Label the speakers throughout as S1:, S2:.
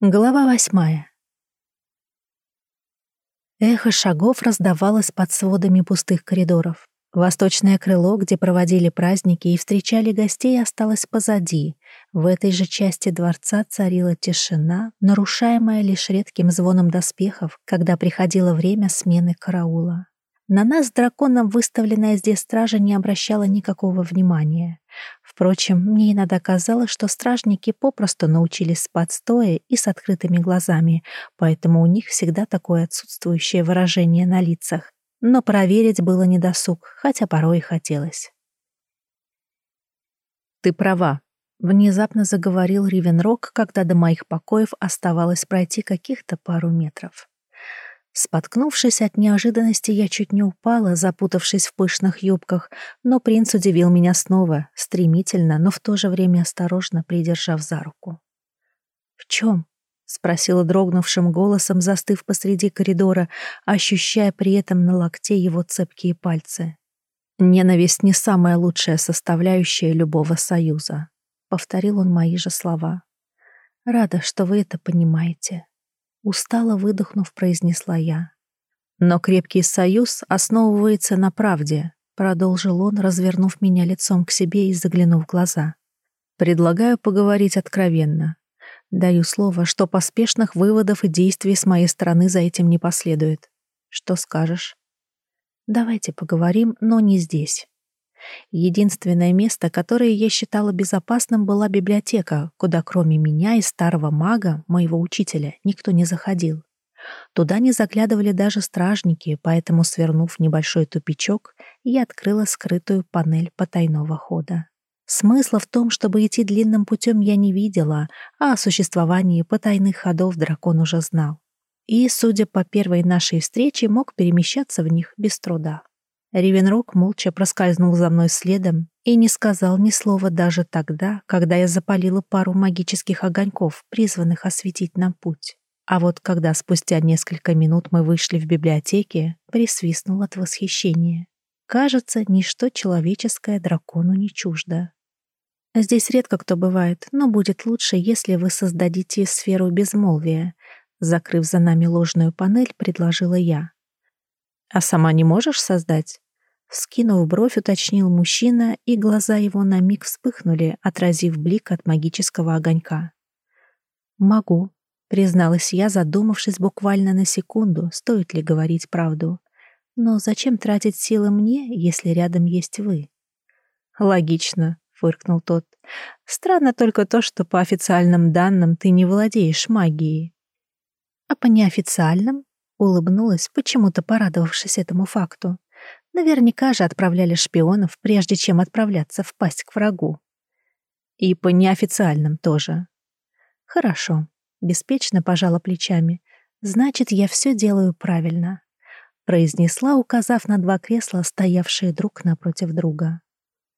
S1: Глава восьмая. Эхо шагов раздавалось под сводами пустых коридоров. Восточное крыло, где проводили праздники и встречали гостей, осталось позади. В этой же части дворца царила тишина, нарушаемая лишь редким звоном доспехов, когда приходило время смены караула. На нас драконом выставленная здесь стража не обращала никакого внимания. Впрочем, мне иногда казалось, что стражники попросту научились спать стоя и с открытыми глазами, поэтому у них всегда такое отсутствующее выражение на лицах. Но проверить было недосуг, хотя порой и хотелось. «Ты права», — внезапно заговорил Ривенрок, когда до моих покоев оставалось пройти каких-то пару метров. Споткнувшись от неожиданности, я чуть не упала, запутавшись в пышных юбках, но принц удивил меня снова, стремительно, но в то же время осторожно придержав за руку. «В чем?» — спросила дрогнувшим голосом, застыв посреди коридора, ощущая при этом на локте его цепкие пальцы. «Ненависть не самая лучшая составляющая любого союза», — повторил он мои же слова. «Рада, что вы это понимаете». Устало выдохнув, произнесла я. Но крепкий союз основывается на правде, продолжил он, развернув меня лицом к себе и заглянув в глаза. Предлагаю поговорить откровенно. Даю слово, что поспешных выводов и действий с моей стороны за этим не последует. Что скажешь? Давайте поговорим, но не здесь. Единственное место, которое я считала безопасным, была библиотека, куда кроме меня и старого мага, моего учителя, никто не заходил. Туда не заглядывали даже стражники, поэтому, свернув небольшой тупичок, я открыла скрытую панель потайного хода. Смысла в том, чтобы идти длинным путем, я не видела, а о существовании потайных ходов дракон уже знал. И, судя по первой нашей встрече, мог перемещаться в них без труда. Ривенрок молча проскользнул за мной следом и не сказал ни слова даже тогда, когда я запалила пару магических огоньков, призванных осветить нам путь. А вот когда спустя несколько минут мы вышли в библиотеке, присвистнул от восхищения. Кажется, ничто человеческое дракону не чуждо. Здесь редко кто бывает, но будет лучше, если вы создадите сферу безмолвия. Закрыв за нами ложную панель, предложила я. А сама не можешь создать? Скинув бровь, уточнил мужчина, и глаза его на миг вспыхнули, отразив блик от магического огонька. «Могу», — призналась я, задумавшись буквально на секунду, стоит ли говорить правду. «Но зачем тратить силы мне, если рядом есть вы?» «Логично», — фыркнул тот. «Странно только то, что по официальным данным ты не владеешь магией». «А по неофициальным?» Улыбнулась, почему-то порадовавшись этому факту. Наверняка же отправляли шпионов, прежде чем отправляться в пасть к врагу. И по неофициальным тоже. Хорошо. Беспечно пожала плечами. Значит, я все делаю правильно. Произнесла, указав на два кресла, стоявшие друг напротив друга.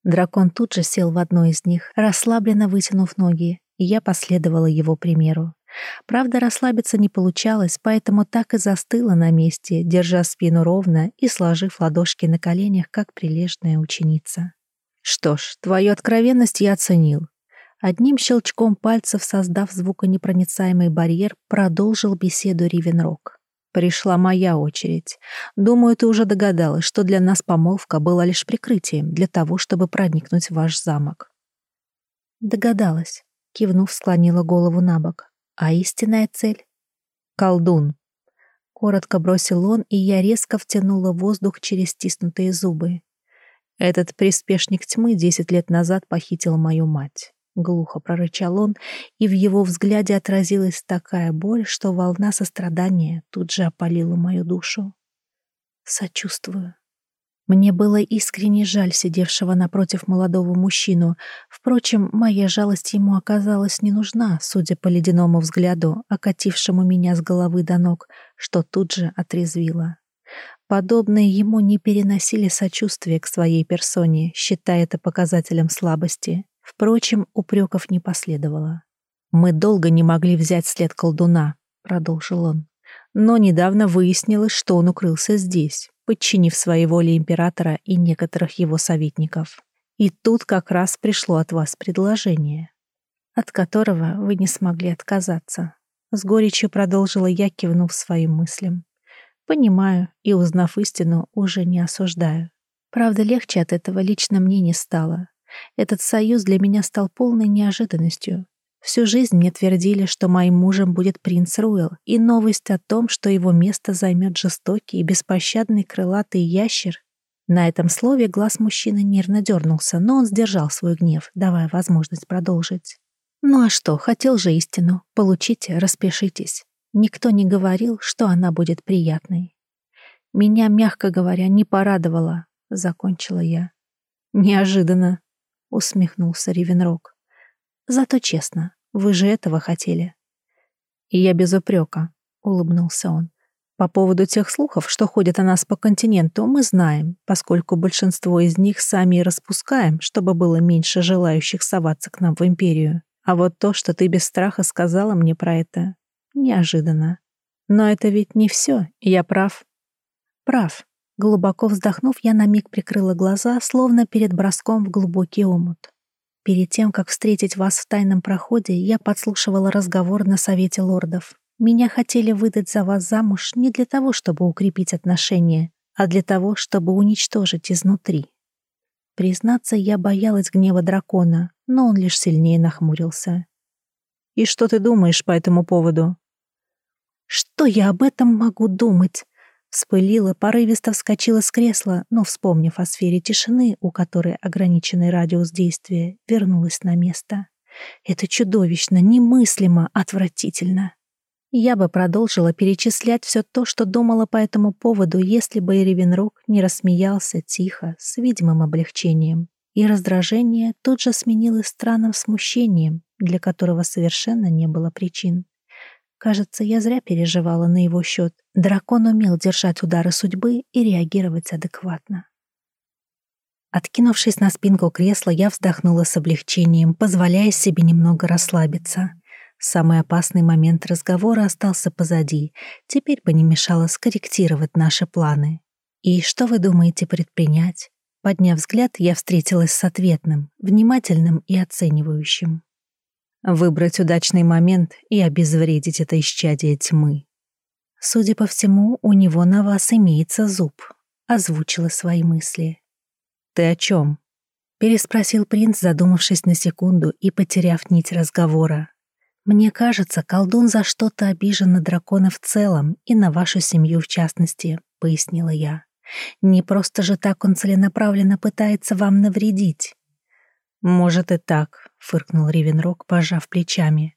S1: Дракон тут же сел в одно из них, расслабленно вытянув ноги, и я последовала его примеру. Правда, расслабиться не получалось, поэтому так и застыла на месте, держа спину ровно и сложив ладошки на коленях, как прилежная ученица. Что ж, твою откровенность я оценил. Одним щелчком пальцев, создав звуконепроницаемый барьер, продолжил беседу Ривенрок. Пришла моя очередь. Думаю, ты уже догадалась, что для нас помолвка была лишь прикрытием для того, чтобы проникнуть в ваш замок. Догадалась, кивнув, склонила голову на бок. А истинная цель? Колдун. Коротко бросил он, и я резко втянула воздух через стиснутые зубы. Этот приспешник тьмы десять лет назад похитил мою мать. Глухо прорычал он, и в его взгляде отразилась такая боль, что волна сострадания тут же опалила мою душу. Сочувствую. Мне было искренне жаль сидевшего напротив молодого мужчину. Впрочем, моя жалость ему оказалась не нужна, судя по ледяному взгляду, окатившему меня с головы до ног, что тут же отрезвило. Подобные ему не переносили сочувствия к своей персоне, считая это показателем слабости. Впрочем, упреков не последовало. «Мы долго не могли взять след колдуна», — продолжил он. «Но недавно выяснилось, что он укрылся здесь, подчинив своей воле императора и некоторых его советников. И тут как раз пришло от вас предложение, от которого вы не смогли отказаться. С горечью продолжила я, кивнув своим мыслям. Понимаю и, узнав истину, уже не осуждаю. Правда, легче от этого лично мне не стало. Этот союз для меня стал полной неожиданностью. Всю жизнь мне твердили, что моим мужем будет принц Руэл, и новость о том, что его место займет жестокий и беспощадный крылатый ящер. На этом слове глаз мужчины нервно дернулся, но он сдержал свой гнев, давая возможность продолжить. Ну а что, хотел же истину. Получите, распишитесь. Никто не говорил, что она будет приятной. Меня, мягко говоря, не порадовало, закончила я. Неожиданно, усмехнулся Ривенрог. Зато честно, вы же этого хотели. И я без упрека, улыбнулся он. По поводу тех слухов, что ходят о нас по континенту, мы знаем, поскольку большинство из них сами и распускаем, чтобы было меньше желающих соваться к нам в империю. А вот то, что ты без страха сказала мне про это, неожиданно. Но это ведь не все, я прав. Прав. Глубоко вздохнув, я на миг прикрыла глаза, словно перед броском в глубокий омут. Перед тем, как встретить вас в тайном проходе, я подслушивала разговор на Совете лордов. Меня хотели выдать за вас замуж не для того, чтобы укрепить отношения, а для того, чтобы уничтожить изнутри. Признаться, я боялась гнева дракона, но он лишь сильнее нахмурился. «И что ты думаешь по этому поводу?» «Что я об этом могу думать?» Вспылила, порывисто вскочила с кресла, но, вспомнив о сфере тишины, у которой ограниченный радиус действия, вернулась на место. Это чудовищно, немыслимо, отвратительно. Я бы продолжила перечислять все то, что думала по этому поводу, если бы Иревенрук не рассмеялся тихо, с видимым облегчением. И раздражение тут же сменилось странным смущением, для которого совершенно не было причин. Кажется, я зря переживала на его счет. Дракон умел держать удары судьбы и реагировать адекватно. Откинувшись на спинку кресла, я вздохнула с облегчением, позволяя себе немного расслабиться. Самый опасный момент разговора остался позади. Теперь бы не мешало скорректировать наши планы. «И что вы думаете предпринять?» Подняв взгляд, я встретилась с ответным, внимательным и оценивающим. Выбрать удачный момент и обезвредить это исчадие тьмы. Судя по всему, у него на вас имеется зуб, озвучила свои мысли. Ты о чем? переспросил принц, задумавшись на секунду и потеряв нить разговора. Мне кажется, колдун за что-то обижен на дракона в целом и на вашу семью в частности, пояснила я. Не просто же так он целенаправленно пытается вам навредить. «Может и так», — фыркнул Ривенрог, пожав плечами.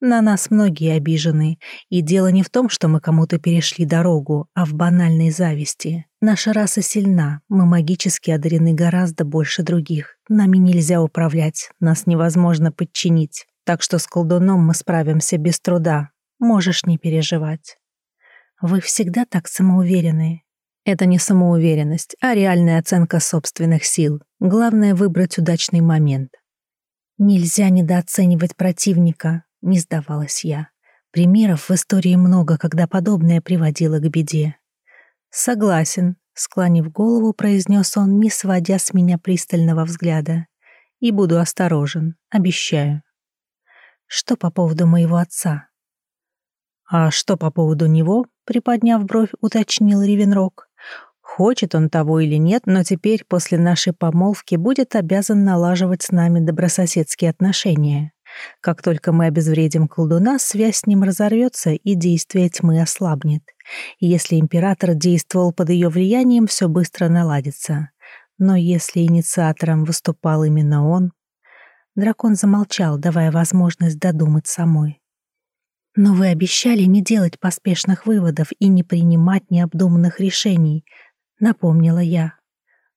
S1: «На нас многие обижены, и дело не в том, что мы кому-то перешли дорогу, а в банальной зависти. Наша раса сильна, мы магически одарены гораздо больше других. Нами нельзя управлять, нас невозможно подчинить, так что с колдуном мы справимся без труда. Можешь не переживать». «Вы всегда так самоуверены», это не самоуверенность, а реальная оценка собственных сил. Главное — выбрать удачный момент. «Нельзя недооценивать противника», — не сдавалась я. Примеров в истории много, когда подобное приводило к беде. «Согласен», — склонив голову, произнес он, не сводя с меня пристального взгляда. «И буду осторожен, обещаю». «Что по поводу моего отца?» «А что по поводу него?» — приподняв бровь, уточнил Ривенрог. Хочет он того или нет, но теперь, после нашей помолвки, будет обязан налаживать с нами добрососедские отношения. Как только мы обезвредим колдуна, связь с ним разорвется, и действие тьмы ослабнет. Если император действовал под ее влиянием, все быстро наладится. Но если инициатором выступал именно он... Дракон замолчал, давая возможность додумать самой. «Но вы обещали не делать поспешных выводов и не принимать необдуманных решений», напомнила я.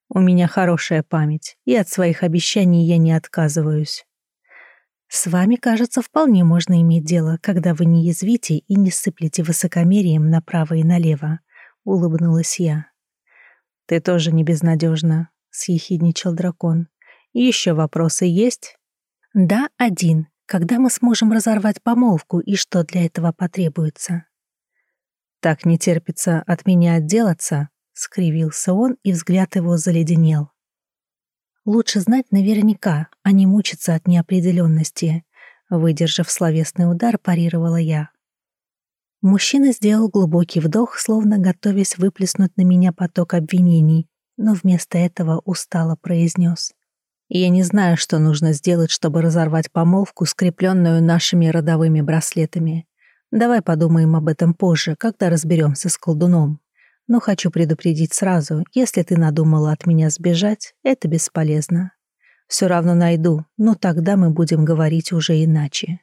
S1: У меня хорошая память, и от своих обещаний я не отказываюсь. С вами, кажется, вполне можно иметь дело, когда вы не язвите и не сыплете высокомерием направо и налево, улыбнулась я. Ты тоже не безнадежна, съехидничал дракон. Еще вопросы есть? Да, один. Когда мы сможем разорвать помолвку и что для этого потребуется? Так не терпится от меня отделаться, Скривился он, и взгляд его заледенел. Лучше знать наверняка, а не мучиться от неопределенности. Выдержав словесный удар, парировала я. Мужчина сделал глубокий вдох, словно готовясь выплеснуть на меня поток обвинений, но вместо этого устало произнес. «Я не знаю, что нужно сделать, чтобы разорвать помолвку, скрепленную нашими родовыми браслетами. Давай подумаем об этом позже, когда разберемся с колдуном. Но хочу предупредить сразу, если ты надумала от меня сбежать, это бесполезно. Все равно найду, но тогда мы будем говорить уже иначе».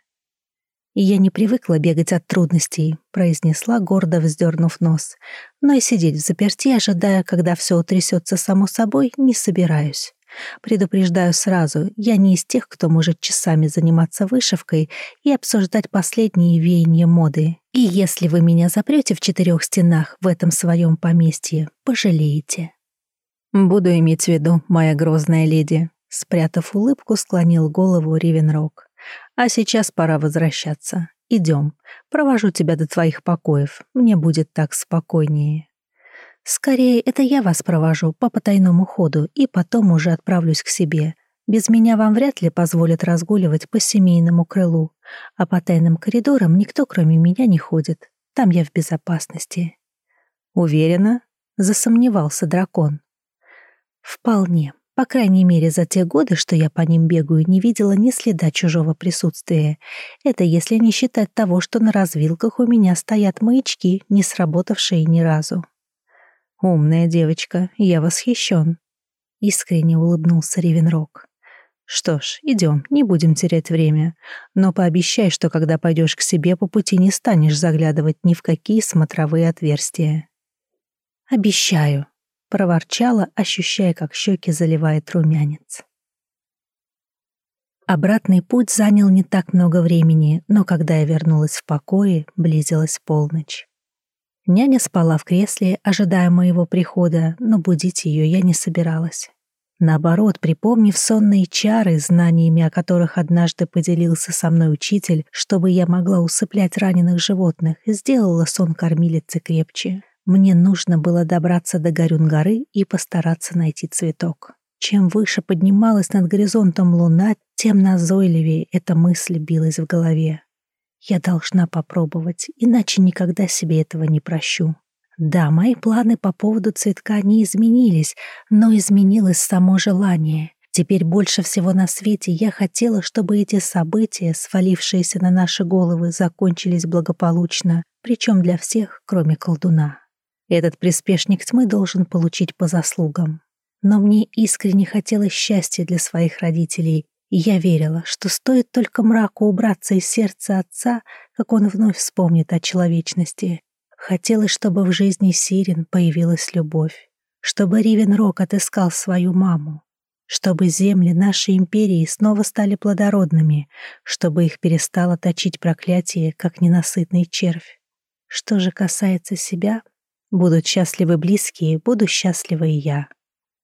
S1: «Я не привыкла бегать от трудностей», — произнесла, гордо вздернув нос. «Но и сидеть в заперти, ожидая, когда все утрясется само собой, не собираюсь. Предупреждаю сразу, я не из тех, кто может часами заниматься вышивкой и обсуждать последние веяния моды. И если вы меня запрете в четырех стенах в этом своем поместье, пожалеете». «Буду иметь в виду, моя грозная леди», — спрятав улыбку, склонил голову Ривенрог. А сейчас пора возвращаться. Идем. Провожу тебя до твоих покоев. Мне будет так спокойнее. Скорее, это я вас провожу по потайному ходу и потом уже отправлюсь к себе. Без меня вам вряд ли позволят разгуливать по семейному крылу, а по тайным коридорам никто, кроме меня, не ходит. Там я в безопасности. Уверена? Засомневался дракон. Вполне. По крайней мере, за те годы, что я по ним бегаю, не видела ни следа чужого присутствия. Это если не считать того, что на развилках у меня стоят маячки, не сработавшие ни разу. «Умная девочка, я восхищен», — искренне улыбнулся Ривенрог. «Что ж, идем, не будем терять время. Но пообещай, что когда пойдешь к себе по пути, не станешь заглядывать ни в какие смотровые отверстия». «Обещаю», проворчала, ощущая, как щеки заливает румянец. Обратный путь занял не так много времени, но когда я вернулась в покое, близилась полночь. Няня спала в кресле, ожидая моего прихода, но будить ее я не собиралась. Наоборот, припомнив сонные чары, знаниями о которых однажды поделился со мной учитель, чтобы я могла усыплять раненых животных, сделала сон кормилицы крепче. Мне нужно было добраться до Горюн-горы и постараться найти цветок. Чем выше поднималась над горизонтом луна, тем назойливее эта мысль билась в голове. Я должна попробовать, иначе никогда себе этого не прощу. Да, мои планы по поводу цветка не изменились, но изменилось само желание. Теперь больше всего на свете я хотела, чтобы эти события, свалившиеся на наши головы, закончились благополучно, причем для всех, кроме колдуна. Этот приспешник тьмы должен получить по заслугам. Но мне искренне хотелось счастья для своих родителей, я верила, что стоит только мраку убраться из сердца отца, как он вновь вспомнит о человечности. Хотелось, чтобы в жизни Сирен появилась любовь, чтобы Ривенрок отыскал свою маму, чтобы земли нашей империи снова стали плодородными, чтобы их перестало точить проклятие, как ненасытный червь. Что же касается себя, Будут счастливы близкие, буду счастлива и я.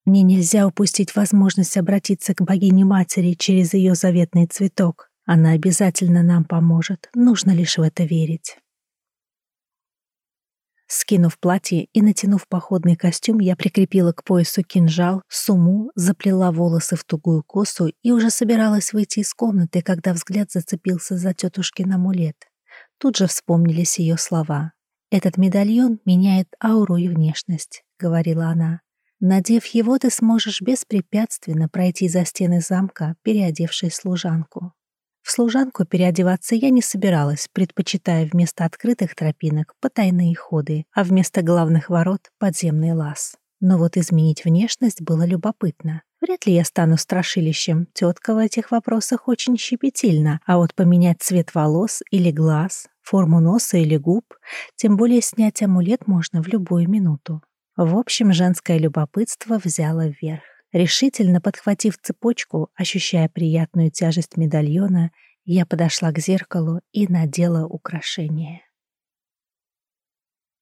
S1: Мне нельзя упустить возможность обратиться к богине-матери через ее заветный цветок. Она обязательно нам поможет, нужно лишь в это верить. Скинув платье и натянув походный костюм, я прикрепила к поясу кинжал, суму, заплела волосы в тугую косу и уже собиралась выйти из комнаты, когда взгляд зацепился за тетушкин амулет. Тут же вспомнились ее слова. «Этот медальон меняет ауру и внешность», — говорила она. «Надев его, ты сможешь беспрепятственно пройти за стены замка, переодевшей служанку». В служанку переодеваться я не собиралась, предпочитая вместо открытых тропинок потайные ходы, а вместо главных ворот — подземный лаз. Но вот изменить внешность было любопытно. Вряд ли я стану страшилищем. Тетка в этих вопросах очень щепетильна, а вот поменять цвет волос или глаз, форму носа или губ, тем более снять амулет можно в любую минуту. В общем, женское любопытство взяло вверх. Решительно подхватив цепочку, ощущая приятную тяжесть медальона, я подошла к зеркалу и надела украшение.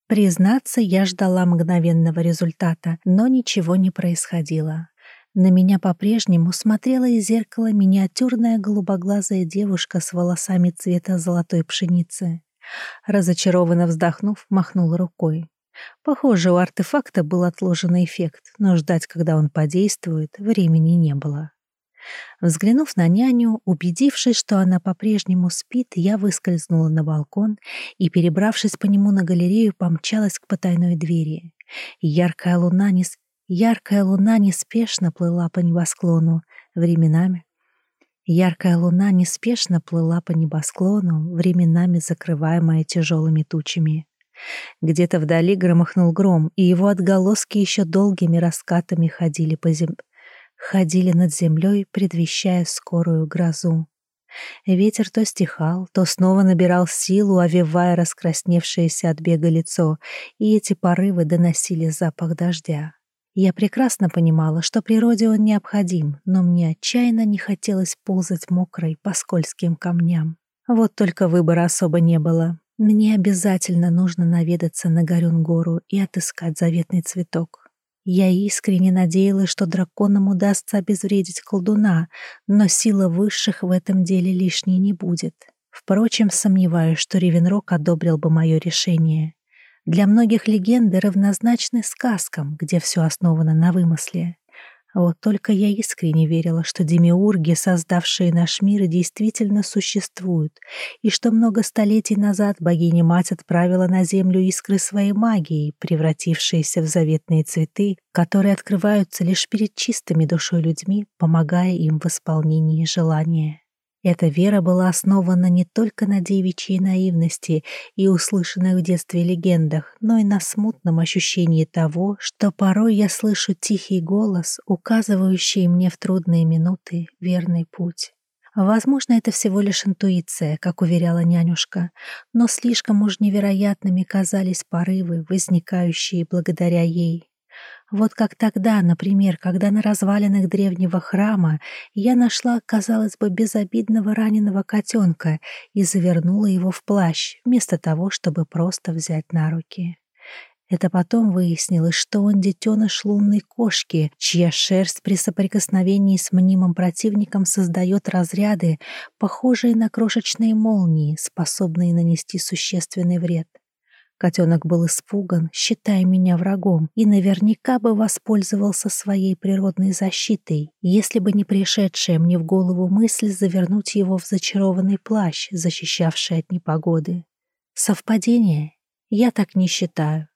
S1: Признаться, я ждала мгновенного результата, но ничего не происходило. На меня по-прежнему смотрела из зеркала миниатюрная голубоглазая девушка с волосами цвета золотой пшеницы. Разочарованно вздохнув, махнула рукой. Похоже, у артефакта был отложенный эффект, но ждать, когда он подействует, времени не было. Взглянув на няню, убедившись, что она по-прежнему спит, я выскользнула на балкон и, перебравшись по нему на галерею, помчалась к потайной двери. Яркая луна, нес... Яркая луна неспешно плыла по небосклону, временами. Яркая луна неспешно плыла по небосклону, временами закрываемая тяжелыми тучами. Где-то вдали громыхнул гром, и его отголоски еще долгими раскатами ходили по зем... ходили над землей, предвещая скорую грозу. Ветер то стихал, то снова набирал силу, овевая раскрасневшееся от бега лицо, и эти порывы доносили запах дождя. Я прекрасно понимала, что природе он необходим, но мне отчаянно не хотелось ползать мокрой по скользким камням. Вот только выбора особо не было. Мне обязательно нужно наведаться на Горюн-гору и отыскать заветный цветок. Я искренне надеялась, что драконам удастся обезвредить колдуна, но сила высших в этом деле лишней не будет. Впрочем, сомневаюсь, что Ревенрок одобрил бы мое решение. Для многих легенды равнозначны сказкам, где все основано на вымысле. Вот только я искренне верила, что демиурги, создавшие наш мир, действительно существуют, и что много столетий назад богиня-мать отправила на землю искры своей магии, превратившиеся в заветные цветы, которые открываются лишь перед чистыми душой людьми, помогая им в исполнении желания. Эта вера была основана не только на девичьей наивности и услышанных в детстве легендах, но и на смутном ощущении того, что порой я слышу тихий голос, указывающий мне в трудные минуты верный путь. Возможно, это всего лишь интуиция, как уверяла нянюшка, но слишком уж невероятными казались порывы, возникающие благодаря ей. Вот как тогда, например, когда на развалинах древнего храма я нашла, казалось бы, безобидного раненого котенка и завернула его в плащ, вместо того, чтобы просто взять на руки. Это потом выяснилось, что он детеныш лунной кошки, чья шерсть при соприкосновении с мнимым противником создает разряды, похожие на крошечные молнии, способные нанести существенный вред. Котенок был испуган, считая меня врагом, и наверняка бы воспользовался своей природной защитой, если бы не пришедшая мне в голову мысль завернуть его в зачарованный плащ, защищавший от непогоды. Совпадение? Я так не считаю.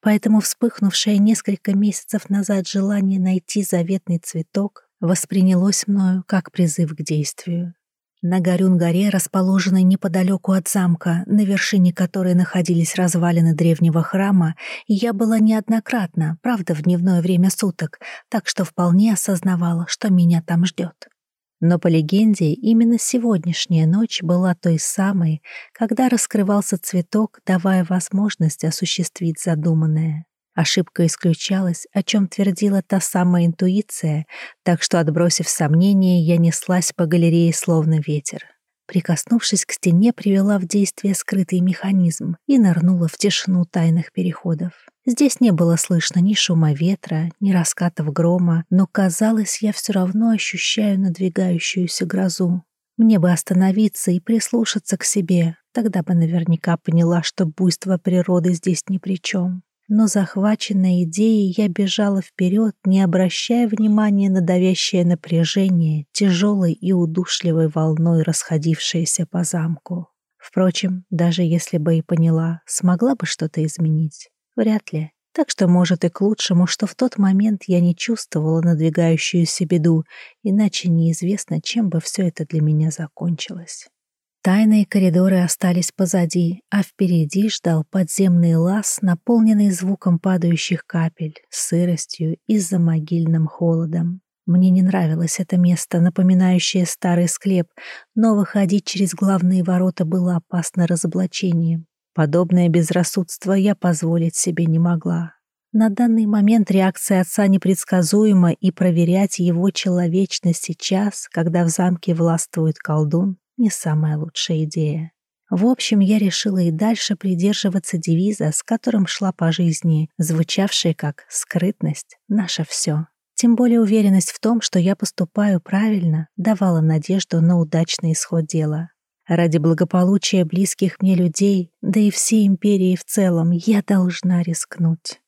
S1: Поэтому вспыхнувшее несколько месяцев назад желание найти заветный цветок воспринялось мною как призыв к действию. На Горюн-горе, расположенной неподалеку от замка, на вершине которой находились развалины древнего храма, я была неоднократно, правда, в дневное время суток, так что вполне осознавала, что меня там ждет. Но по легенде, именно сегодняшняя ночь была той самой, когда раскрывался цветок, давая возможность осуществить задуманное. Ошибка исключалась, о чем твердила та самая интуиция, так что, отбросив сомнения, я неслась по галерее словно ветер. Прикоснувшись к стене, привела в действие скрытый механизм и нырнула в тишину тайных переходов. Здесь не было слышно ни шума ветра, ни раскатов грома, но, казалось, я все равно ощущаю надвигающуюся грозу. Мне бы остановиться и прислушаться к себе, тогда бы наверняка поняла, что буйство природы здесь ни при чем но захваченная идеей я бежала вперед, не обращая внимания на давящее напряжение, тяжелой и удушливой волной расходившееся по замку. Впрочем, даже если бы и поняла, смогла бы что-то изменить? Вряд ли. Так что, может, и к лучшему, что в тот момент я не чувствовала надвигающуюся беду, иначе неизвестно, чем бы все это для меня закончилось. Тайные коридоры остались позади, а впереди ждал подземный лаз, наполненный звуком падающих капель, сыростью и замогильным холодом. Мне не нравилось это место, напоминающее старый склеп, но выходить через главные ворота было опасно разоблачением. Подобное безрассудство я позволить себе не могла. На данный момент реакция отца непредсказуема, и проверять его человечность сейчас, когда в замке властвует колдун, не самая лучшая идея. В общем, я решила и дальше придерживаться девиза, с которым шла по жизни, звучавший как «скрытность — наше все». Тем более уверенность в том, что я поступаю правильно, давала надежду на удачный исход дела. Ради благополучия близких мне людей, да и всей империи в целом, я должна рискнуть.